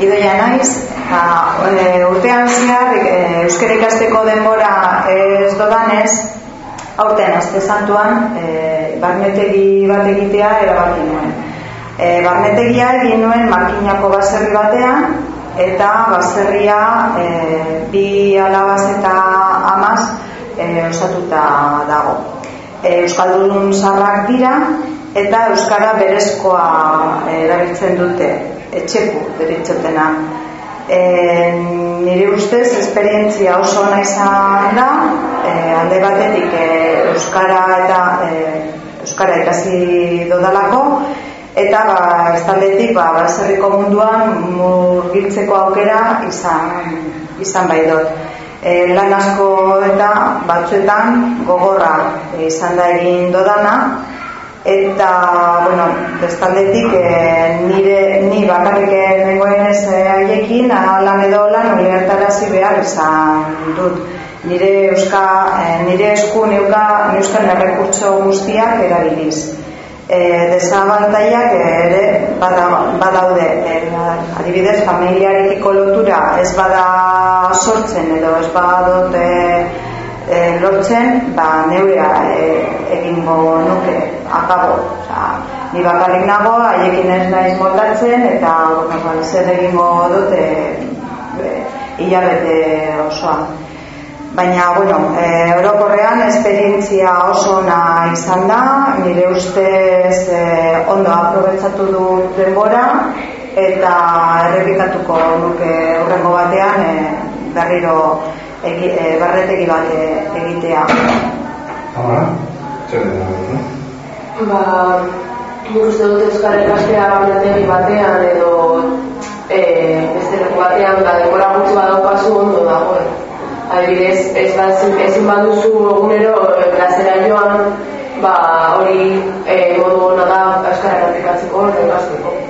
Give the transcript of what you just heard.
Idoia naiz, e, urtean zehar e, euskara ikasteko denbora ez dodanez, aurten azte santuan e, barnetegi bat egitea erabaki nuen. E, barnetegia egin nuen makinako baserri batean, eta baserria e, bi alabaz eta amaz e, osatuta dago. E, Euskaldun zarrak dira, eta Euskara berezkoa erabiltzen dute etxeku deritzotena. E, nire ustez, esperientzia oso ona izan da, e, alde batetik e, Euskara eta e, Euskara ikasi dodalako, eta ba, ez taldetik ba, baserriko munduan murgiltzeko aukera izan, izan bai dut. E, lan asko eta batzuetan gogorra izan da egin dodana, eta bueno, bestaldetik e, nire ni bakarrik nengoen ez eh, haiekin lan edo lan ulertarazi behar izan dut. Nire euska e, nire esku neuka euskan errekurtso guztiak erabiliz. E, desabantaiak ere badaude. E, adibidez familiarekiko lotura ez bada sortzen edo ez badot e, lortzen, ba, neurea e, egingo nuke, akabo. Oza, ni bakarrik nago, haiekin ez naiz moldatzen, eta bueno, ba, zer egingo dute e, hilabete osoa. Baina, bueno, e, orokorrean esperientzia oso ona izan da, nire ustez e, ondo aprobetsatu du denbora, eta errepikatuko nuke urrengo batean e, berriro e, barretegi bat e, egitea. Hala, zer da, Ba, nik uste dut euskara ikastea barretegi batean edo e, beste leku batean da dekora gutxi badaukazu ondo dago. Adibidez, ez bazin, ezin baduzu egunero klasera joan, ba, hori e, modu hona da euskara praktikatzeko, ikasteko.